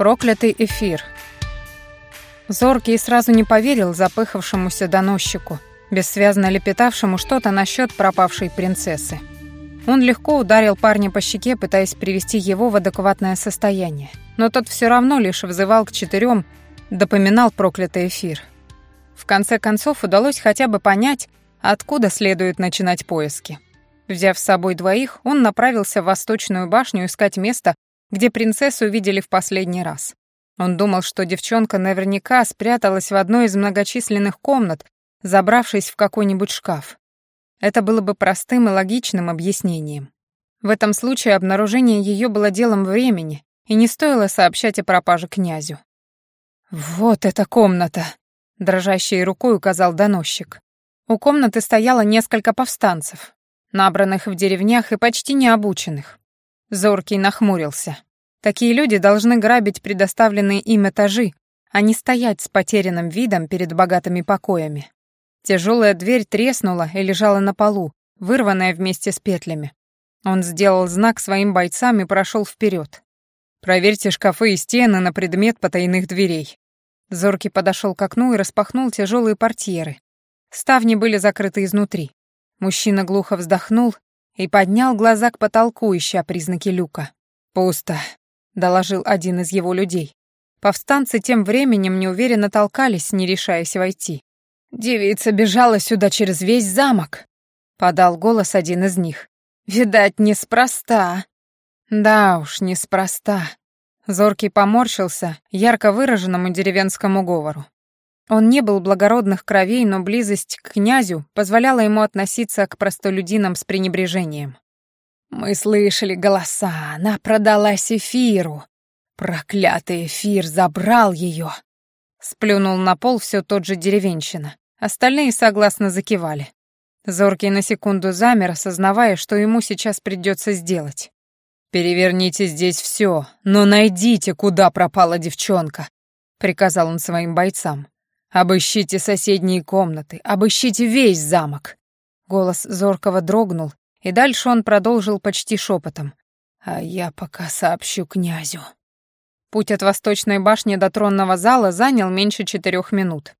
Проклятый эфир. Зоркий сразу не поверил запыхавшемуся доносчику, бессвязно лепетавшему что-то насчет пропавшей принцессы. Он легко ударил парня по щеке, пытаясь привести его в адекватное состояние, но тот все равно лишь взывал к четырем, допоминал проклятый эфир. В конце концов удалось хотя бы понять, откуда следует начинать поиски. Взяв с собой двоих, он направился в Восточную башню искать место, где принцессу видели в последний раз. Он думал, что девчонка наверняка спряталась в одной из многочисленных комнат, забравшись в какой-нибудь шкаф. Это было бы простым и логичным объяснением. В этом случае обнаружение ее было делом времени, и не стоило сообщать о пропаже князю. «Вот эта комната!» — дрожащей рукой указал доносчик. У комнаты стояло несколько повстанцев, набранных в деревнях и почти необученных. Зоркий нахмурился. Такие люди должны грабить предоставленные им этажи, а не стоять с потерянным видом перед богатыми покоями. Тяжелая дверь треснула и лежала на полу, вырванная вместе с петлями. Он сделал знак своим бойцам и прошел вперед. «Проверьте шкафы и стены на предмет потайных дверей». Зоркий подошел к окну и распахнул тяжелые портьеры. Ставни были закрыты изнутри. Мужчина глухо вздохнул и поднял глаза к потолку, ища признаки люка. «Пусто», — доложил один из его людей. Повстанцы тем временем неуверенно толкались, не решаясь войти. «Девица бежала сюда через весь замок», — подал голос один из них. «Видать, неспроста». «Да уж, неспроста». Зоркий поморщился ярко выраженному деревенскому говору. Он не был благородных кровей, но близость к князю позволяла ему относиться к простолюдинам с пренебрежением. «Мы слышали голоса, она продалась эфиру. Проклятый эфир забрал ее!» Сплюнул на пол все тот же деревенщина. Остальные согласно закивали. Зоркий на секунду замер, осознавая, что ему сейчас придется сделать. «Переверните здесь все, но найдите, куда пропала девчонка», — приказал он своим бойцам. «Обыщите соседние комнаты, обыщите весь замок». Голос Зоркого дрогнул, и дальше он продолжил почти шепотом. «А я пока сообщу князю». Путь от восточной башни до тронного зала занял меньше четырех минут.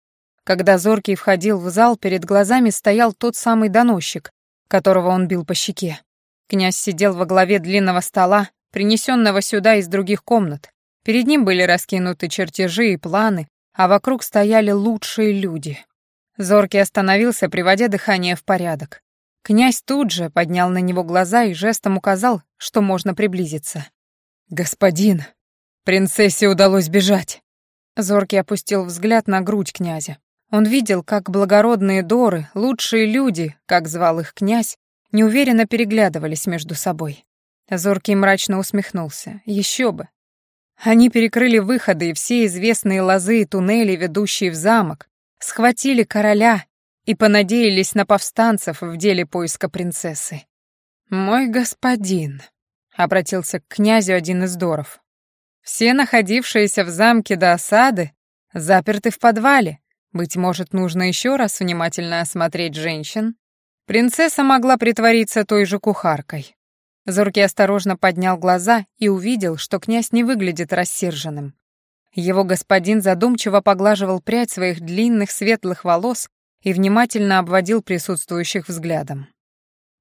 Когда Зоркий входил в зал, перед глазами стоял тот самый доносчик, которого он бил по щеке. Князь сидел во главе длинного стола, принесенного сюда из других комнат. Перед ним были раскинуты чертежи и планы, а вокруг стояли лучшие люди. Зоркий остановился, приводя дыхание в порядок. Князь тут же поднял на него глаза и жестом указал, что можно приблизиться. «Господин, принцессе удалось бежать!» Зоркий опустил взгляд на грудь князя. Он видел, как благородные доры, лучшие люди, как звал их князь, неуверенно переглядывались между собой. Зоркий мрачно усмехнулся. Еще бы, они перекрыли выходы и все известные лозы и туннели, ведущие в замок, схватили короля и понадеялись на повстанцев в деле поиска принцессы. «Мой господин», — обратился к князю один из доров, — «все находившиеся в замке до осады заперты в подвале. Быть может, нужно еще раз внимательно осмотреть женщин? Принцесса могла притвориться той же кухаркой. Зоркий осторожно поднял глаза и увидел, что князь не выглядит рассерженным. Его господин задумчиво поглаживал прядь своих длинных светлых волос и внимательно обводил присутствующих взглядом.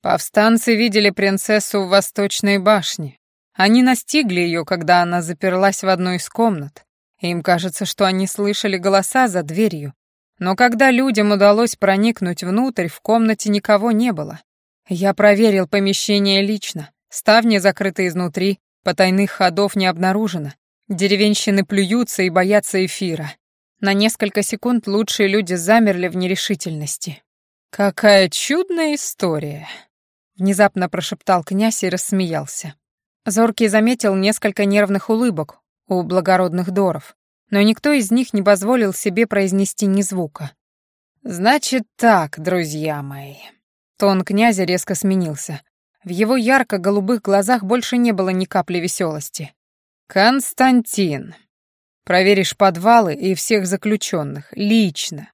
Повстанцы видели принцессу в Восточной башне. Они настигли ее, когда она заперлась в одной из комнат. Им кажется, что они слышали голоса за дверью. Но когда людям удалось проникнуть внутрь, в комнате никого не было. Я проверил помещение лично. Ставни закрыты изнутри, потайных ходов не обнаружено. Деревенщины плюются и боятся эфира. На несколько секунд лучшие люди замерли в нерешительности. «Какая чудная история!» Внезапно прошептал князь и рассмеялся. Зоркий заметил несколько нервных улыбок у благородных доров, но никто из них не позволил себе произнести ни звука. «Значит так, друзья мои», Тон князя резко сменился. В его ярко-голубых глазах больше не было ни капли веселости. «Константин, проверишь подвалы и всех заключенных, лично.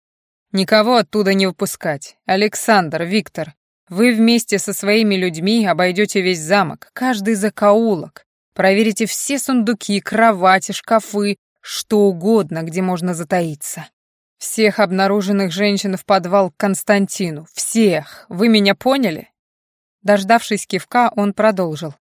Никого оттуда не выпускать. Александр, Виктор, вы вместе со своими людьми обойдете весь замок, каждый закоулок, Проверите все сундуки, кровати, шкафы, что угодно, где можно затаиться. Всех обнаруженных женщин в подвал к Константину. Всех. Вы меня поняли?» Дождавшись кивка, он продолжил.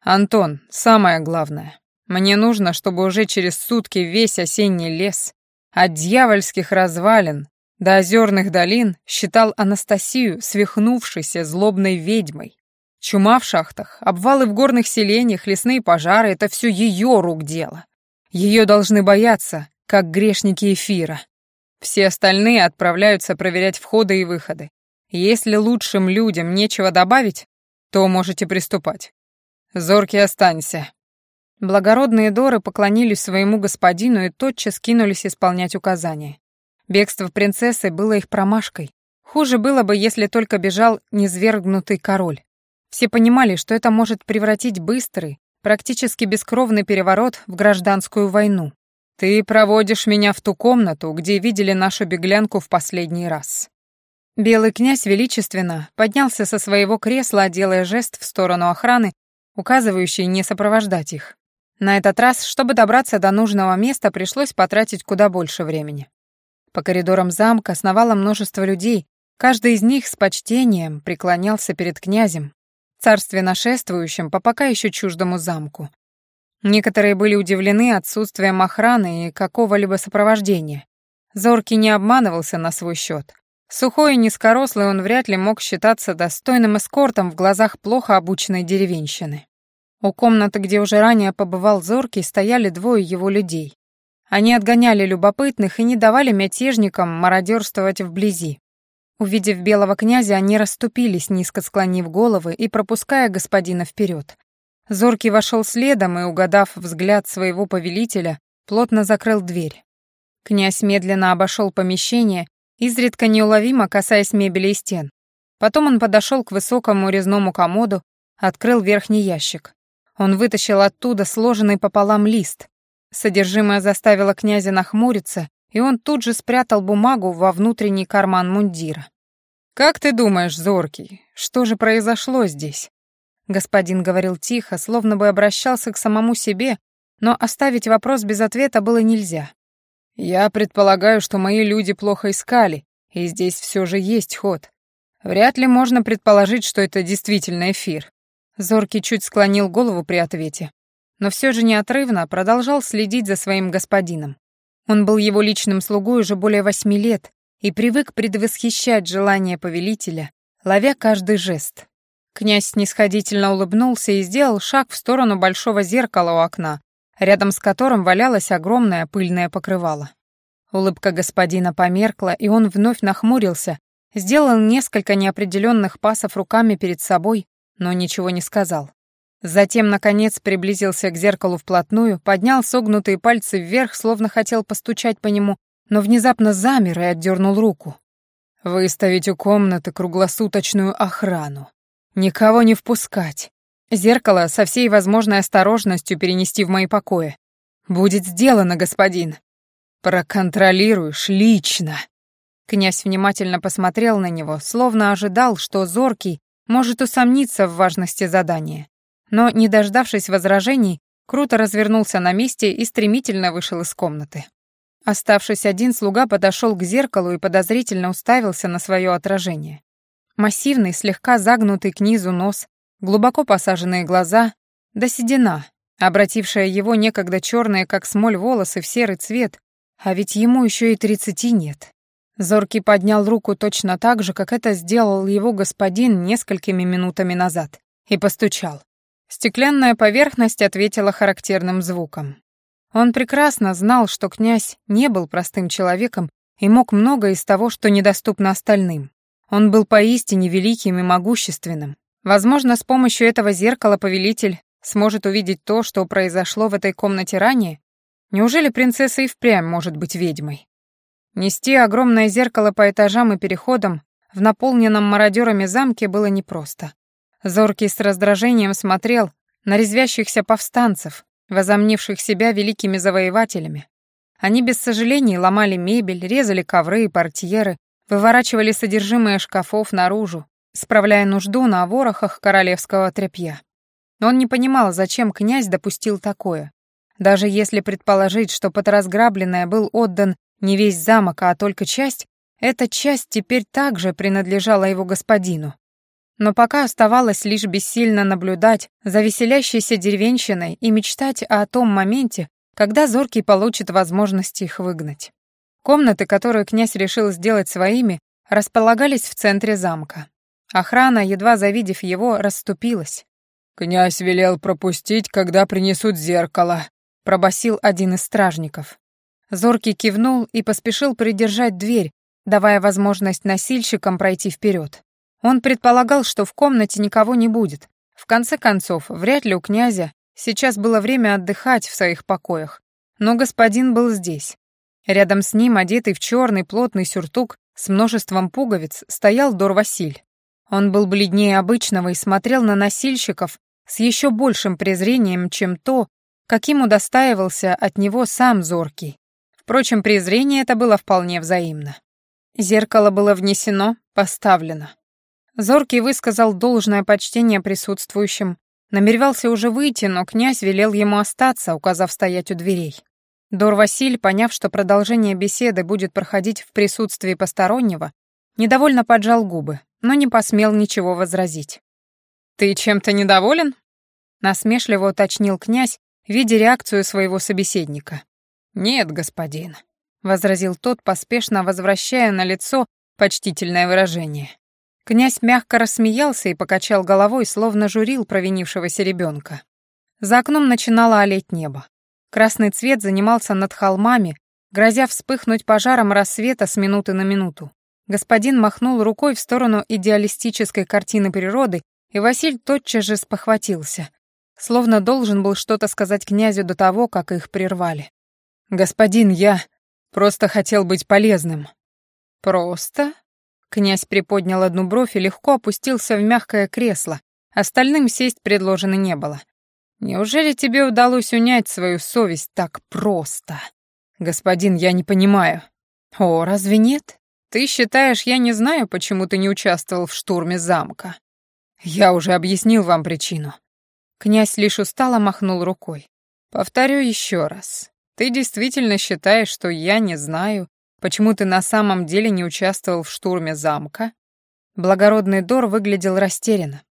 «Антон, самое главное. Мне нужно, чтобы уже через сутки весь осенний лес, от дьявольских развалин до озерных долин, считал Анастасию свихнувшейся злобной ведьмой. Чума в шахтах, обвалы в горных селениях, лесные пожары — это все ее рук дело. Ее должны бояться, как грешники эфира. Все остальные отправляются проверять входы и выходы. Если лучшим людям нечего добавить, то можете приступать. Зоркий, останься». Благородные Доры поклонились своему господину и тотчас кинулись исполнять указания. Бегство принцессы было их промашкой. Хуже было бы, если только бежал низвергнутый король. Все понимали, что это может превратить быстрый, практически бескровный переворот в гражданскую войну. «Ты проводишь меня в ту комнату, где видели нашу беглянку в последний раз». Белый князь величественно поднялся со своего кресла, делая жест в сторону охраны, указывающий не сопровождать их. На этот раз, чтобы добраться до нужного места, пришлось потратить куда больше времени. По коридорам замка сновало множество людей, каждый из них с почтением преклонялся перед князем, царственно шествующим по пока еще чуждому замку. Некоторые были удивлены отсутствием охраны и какого-либо сопровождения. Зоркий не обманывался на свой счет. Сухой и низкорослый он вряд ли мог считаться достойным эскортом в глазах плохо обученной деревенщины. У комнаты, где уже ранее побывал Зоркий, стояли двое его людей. Они отгоняли любопытных и не давали мятежникам мародерствовать вблизи. Увидев белого князя, они расступились, низко склонив головы и пропуская господина вперед. Зоркий вошел следом и, угадав взгляд своего повелителя, плотно закрыл дверь. Князь медленно обошел помещение, изредка неуловимо касаясь мебели и стен. Потом он подошел к высокому резному комоду, открыл верхний ящик. Он вытащил оттуда сложенный пополам лист. Содержимое заставило князя нахмуриться, и он тут же спрятал бумагу во внутренний карман мундира. «Как ты думаешь, Зоркий, что же произошло здесь?» Господин говорил тихо, словно бы обращался к самому себе, но оставить вопрос без ответа было нельзя. «Я предполагаю, что мои люди плохо искали, и здесь все же есть ход. Вряд ли можно предположить, что это действительно эфир». Зоркий чуть склонил голову при ответе, но все же неотрывно продолжал следить за своим господином. Он был его личным слугой уже более восьми лет и привык предвосхищать желание повелителя, ловя каждый жест. Князь снисходительно улыбнулся и сделал шаг в сторону большого зеркала у окна, рядом с которым валялось огромное пыльное покрывало. Улыбка господина померкла, и он вновь нахмурился, сделал несколько неопределенных пасов руками перед собой, но ничего не сказал. Затем, наконец, приблизился к зеркалу вплотную, поднял согнутые пальцы вверх, словно хотел постучать по нему, но внезапно замер и отдернул руку. «Выставить у комнаты круглосуточную охрану», Никого не впускать. Зеркало со всей возможной осторожностью перенести в мои покои. Будет сделано, господин. Проконтролируешь лично. Князь внимательно посмотрел на него, словно ожидал, что Зоркий может усомниться в важности задания. Но, не дождавшись возражений, круто развернулся на месте и стремительно вышел из комнаты. Оставшись один, слуга подошел к зеркалу и подозрительно уставился на свое отражение. Массивный, слегка загнутый к низу нос, глубоко посаженные глаза, да седина, обратившая его некогда черные, как смоль, волосы в серый цвет, а ведь ему еще и тридцати нет. Зоркий поднял руку точно так же, как это сделал его господин несколькими минутами назад, и постучал. Стеклянная поверхность ответила характерным звуком. Он прекрасно знал, что князь не был простым человеком и мог многое из того, что недоступно остальным. Он был поистине великим и могущественным. Возможно, с помощью этого зеркала повелитель сможет увидеть то, что произошло в этой комнате ранее. Неужели принцесса и впрямь может быть ведьмой? Нести огромное зеркало по этажам и переходам в наполненном мародерами замке было непросто. Зоркий с раздражением смотрел на резвящихся повстанцев, возомнивших себя великими завоевателями. Они без сожалений ломали мебель, резали ковры и портьеры, выворачивали содержимое шкафов наружу, справляя нужду на ворохах королевского тряпья. Но он не понимал, зачем князь допустил такое. Даже если предположить, что под разграбленное был отдан не весь замок, а только часть, эта часть теперь также принадлежала его господину. Но пока оставалось лишь бессильно наблюдать за веселящейся деревенщиной и мечтать о том моменте, когда Зоркий получит возможность их выгнать. Комнаты, которые князь решил сделать своими, располагались в центре замка. Охрана, едва завидев его, расступилась. «Князь велел пропустить, когда принесут зеркало», — пробасил один из стражников. Зоркий кивнул и поспешил придержать дверь, давая возможность носильщикам пройти вперед. Он предполагал, что в комнате никого не будет. В конце концов, вряд ли у князя сейчас было время отдыхать в своих покоях. Но господин был здесь. Рядом с ним, одетый в черный плотный сюртук с множеством пуговиц, стоял Дор Василь. Он был бледнее обычного и смотрел на носильщиков с еще большим презрением, чем то, каким удостаивался от него сам Зоркий. Впрочем, презрение это было вполне взаимно. Зеркало было внесено, поставлено. Зоркий высказал должное почтение присутствующим, намеревался уже выйти, но князь велел ему остаться, указав стоять у дверей. Дор Василь, поняв, что продолжение беседы будет проходить в присутствии постороннего, недовольно поджал губы, но не посмел ничего возразить. «Ты чем-то недоволен?» — насмешливо уточнил князь, видя реакцию своего собеседника. «Нет, господин», — возразил тот, поспешно возвращая на лицо почтительное выражение. Князь мягко рассмеялся и покачал головой, словно журил провинившегося ребенка. За окном начинало олеть небо. Красный цвет занимался над холмами, грозя вспыхнуть пожаром рассвета с минуты на минуту. Господин махнул рукой в сторону идеалистической картины природы, и Василь тотчас же спохватился, словно должен был что-то сказать князю до того, как их прервали. «Господин, я просто хотел быть полезным». «Просто?» Князь приподнял одну бровь и легко опустился в мягкое кресло. Остальным сесть предложено не было. «Неужели тебе удалось унять свою совесть так просто?» «Господин, я не понимаю». «О, разве нет? Ты считаешь, я не знаю, почему ты не участвовал в штурме замка?» «Я уже объяснил вам причину». Князь лишь устало махнул рукой. «Повторю еще раз. Ты действительно считаешь, что я не знаю, почему ты на самом деле не участвовал в штурме замка?» Благородный Дор выглядел растерянно.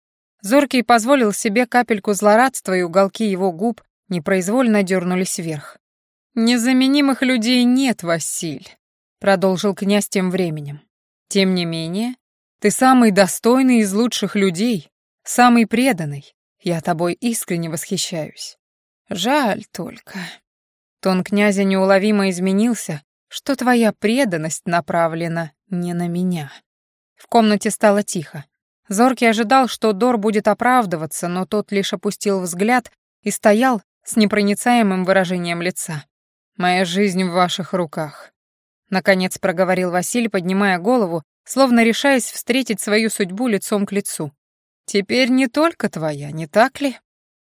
Зоркий позволил себе капельку злорадства, и уголки его губ непроизвольно дернулись вверх. «Незаменимых людей нет, Василь», — продолжил князь тем временем. «Тем не менее, ты самый достойный из лучших людей, самый преданный. Я тобой искренне восхищаюсь. Жаль только». Тон князя неуловимо изменился, что твоя преданность направлена не на меня. В комнате стало тихо. Зоркий ожидал, что Дор будет оправдываться, но тот лишь опустил взгляд и стоял с непроницаемым выражением лица. «Моя жизнь в ваших руках», — наконец проговорил Василий, поднимая голову, словно решаясь встретить свою судьбу лицом к лицу. «Теперь не только твоя, не так ли?»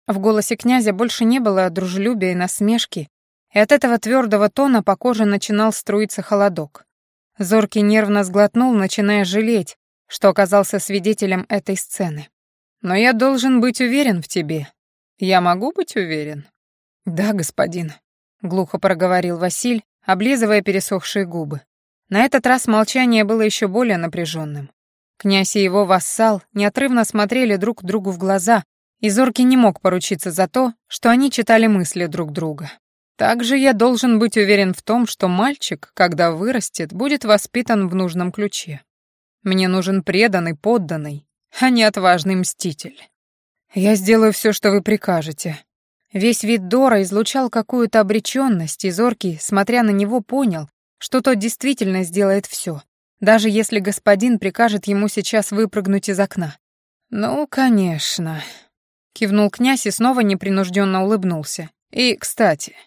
В голосе князя больше не было дружелюбия и насмешки, и от этого твердого тона по коже начинал струиться холодок. Зоркий нервно сглотнул, начиная жалеть, что оказался свидетелем этой сцены. Но я должен быть уверен в тебе. Я могу быть уверен? Да, господин, глухо проговорил Василь, облизывая пересохшие губы. На этот раз молчание было еще более напряженным. Князь и его вассал неотрывно смотрели друг другу в глаза, и Зоркий не мог поручиться за то, что они читали мысли друг друга. Также я должен быть уверен в том, что мальчик, когда вырастет, будет воспитан в нужном ключе. Мне нужен преданный, подданный, а не отважный мститель. Я сделаю все, что вы прикажете». Весь вид Дора излучал какую-то обреченность, и Зоркий, смотря на него, понял, что тот действительно сделает все, даже если господин прикажет ему сейчас выпрыгнуть из окна. «Ну, конечно», — кивнул князь и снова непринужденно улыбнулся. «И, кстати,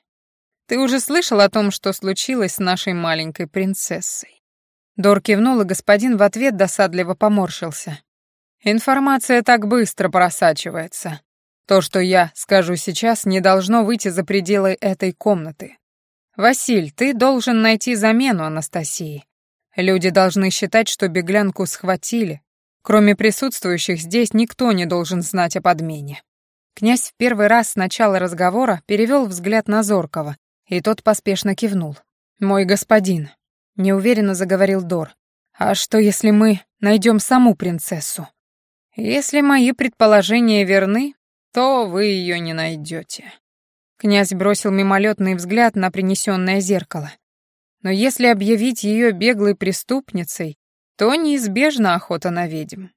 ты уже слышал о том, что случилось с нашей маленькой принцессой?» Дор кивнул, и господин в ответ досадливо поморщился. «Информация так быстро просачивается. То, что я скажу сейчас, не должно выйти за пределы этой комнаты. Василь, ты должен найти замену Анастасии. Люди должны считать, что беглянку схватили. Кроме присутствующих здесь никто не должен знать о подмене». Князь в первый раз с начала разговора перевел взгляд на Зоркова, и тот поспешно кивнул. «Мой господин», — неуверенно заговорил Дор, «а что, если мы найдем саму принцессу?» «Если мои предположения верны, то вы ее не найдете». Князь бросил мимолетный взгляд на принесенное зеркало. Но если объявить ее беглой преступницей, то неизбежна охота на ведьм.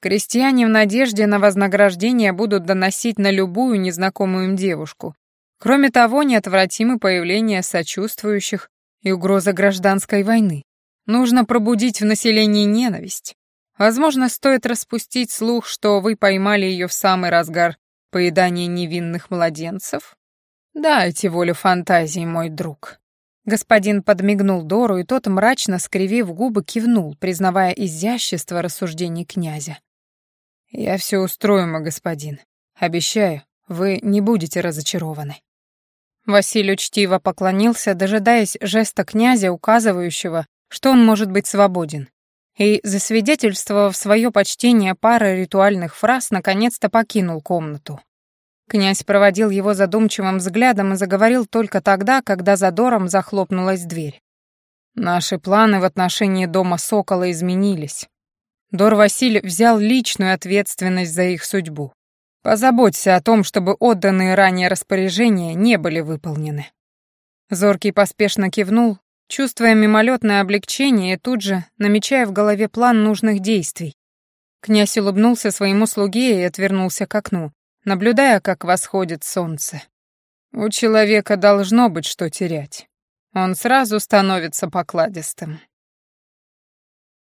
Крестьяне в надежде на вознаграждение будут доносить на любую незнакомую им девушку. Кроме того, неотвратимо появление сочувствующих и угроза гражданской войны. Нужно пробудить в населении ненависть. Возможно, стоит распустить слух, что вы поймали ее в самый разгар поедания невинных младенцев? Дайте волю фантазии, мой друг. Господин подмигнул Дору, и тот, мрачно скривив губы, кивнул, признавая изящество рассуждений князя. «Я все устрою, мой господин. Обещаю, вы не будете разочарованы». Василий учтиво поклонился, дожидаясь жеста князя, указывающего, что он может быть свободен, и, засвидетельствовав свое почтение парой ритуальных фраз, наконец-то покинул комнату. Князь проводил его задумчивым взглядом и заговорил только тогда, когда за Дором захлопнулась дверь. «Наши планы в отношении дома Сокола изменились. Дор Василь взял личную ответственность за их судьбу. Позаботься о том, чтобы отданные ранее распоряжения не были выполнены». Зоркий поспешно кивнул, чувствуя мимолетное облегчение и тут же намечая в голове план нужных действий. Князь улыбнулся своему слуге и отвернулся к окну, наблюдая, как восходит солнце. У человека должно быть что терять. Он сразу становится покладистым.